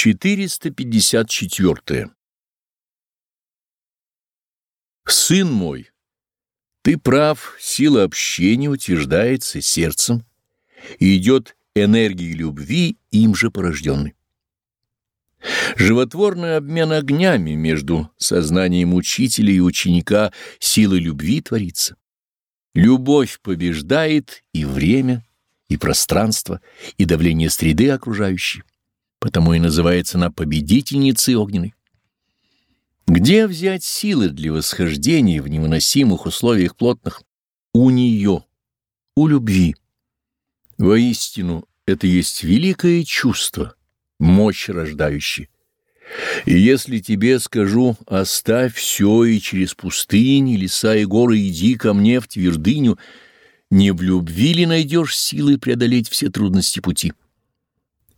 454. Сын мой, ты прав, сила общения утверждается сердцем и идет энергией любви, им же порожденной. Животворный обмен огнями между сознанием учителя и ученика силы любви творится. Любовь побеждает и время, и пространство, и давление среды окружающей потому и называется она победительницей огненной. Где взять силы для восхождения в невыносимых условиях плотных? У нее, у любви. Воистину, это есть великое чувство, мощь рождающая. И если тебе скажу, оставь все и через пустыни, леса и горы иди ко мне в твердыню, не в любви ли найдешь силы преодолеть все трудности пути?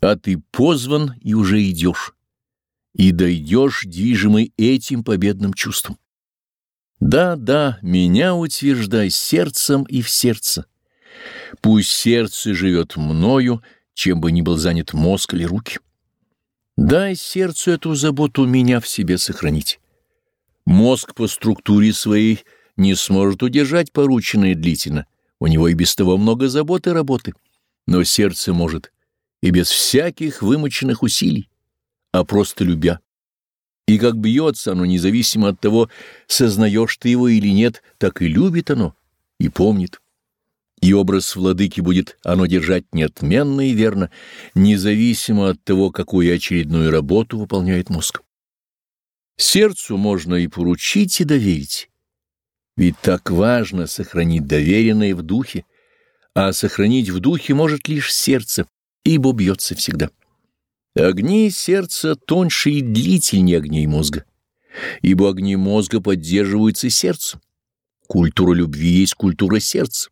А ты позван и уже идешь, и дойдешь, движимый этим победным чувством. Да, да, меня утверждай сердцем и в сердце. Пусть сердце живет мною, чем бы ни был занят мозг или руки. Дай сердцу эту заботу меня в себе сохранить. Мозг по структуре своей не сможет удержать порученное длительно, у него и без того много заботы и работы, но сердце может — и без всяких вымоченных усилий, а просто любя. И как бьется оно, независимо от того, сознаешь ты его или нет, так и любит оно и помнит. И образ владыки будет оно держать неотменно и верно, независимо от того, какую очередную работу выполняет мозг. Сердцу можно и поручить, и доверить. Ведь так важно сохранить доверенное в духе, а сохранить в духе может лишь сердце, ибо бьется всегда. Огни сердца тоньше и длительнее огней мозга, ибо огни мозга поддерживаются сердцем. Культура любви есть культура сердца.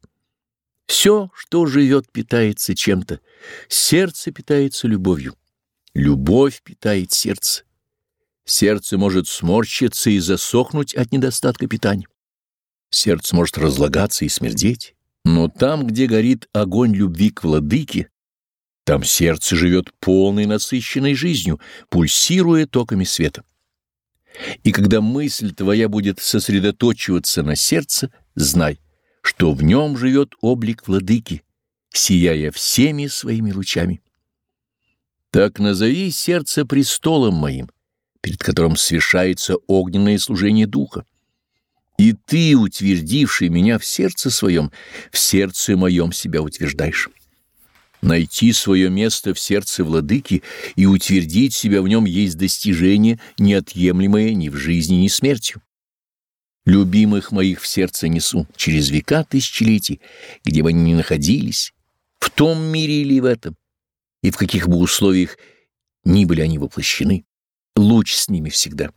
Все, что живет, питается чем-то. Сердце питается любовью. Любовь питает сердце. Сердце может сморщиться и засохнуть от недостатка питания. Сердце может разлагаться и смердеть. Но там, где горит огонь любви к владыке, там сердце живет полной насыщенной жизнью, пульсируя токами света. И когда мысль твоя будет сосредоточиваться на сердце, знай, что в нем живет облик владыки, сияя всеми своими лучами. Так назови сердце престолом моим, перед которым совершается огненное служение духа. И ты, утвердивший меня в сердце своем, в сердце моем себя утверждаешь. Найти свое место в сердце владыки и утвердить себя в нем есть достижение, неотъемлемое ни в жизни, ни смертью. Любимых моих в сердце несу через века тысячелетий, где бы они ни находились, в том мире или в этом, и в каких бы условиях ни были они воплощены, луч с ними всегда.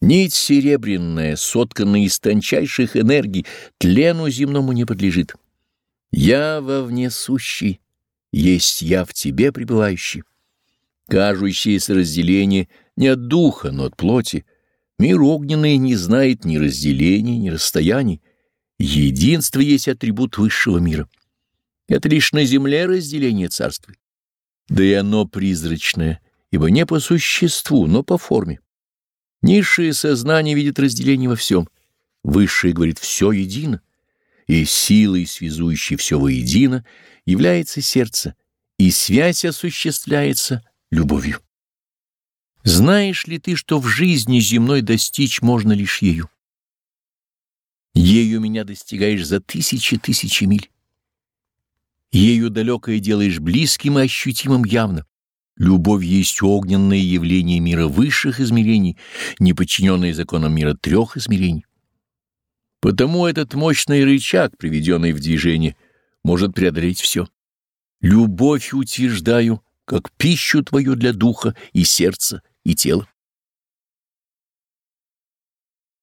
Нить серебряная, сотканная из тончайших энергий, тлену земному не подлежит. Я вовне сущий, есть я в тебе пребывающий. Кажущееся разделение не от духа, но от плоти. Мир огненный не знает ни разделений, ни расстояний. Единство есть атрибут высшего мира. Это лишь на земле разделение царствует. Да и оно призрачное, ибо не по существу, но по форме. Низшее сознание видит разделение во всем. Высшее говорит «все едино» и силой, связующей все воедино, является сердце, и связь осуществляется любовью. Знаешь ли ты, что в жизни земной достичь можно лишь ею? Ею меня достигаешь за тысячи тысячи миль. Ею далекое делаешь близким и ощутимым явно. Любовь есть огненное явление мира высших измерений, не подчиненное законам мира трех измерений. Потому этот мощный рычаг, приведенный в движение, может преодолеть все. Любовь утверждаю, как пищу твою для духа и сердца и тела.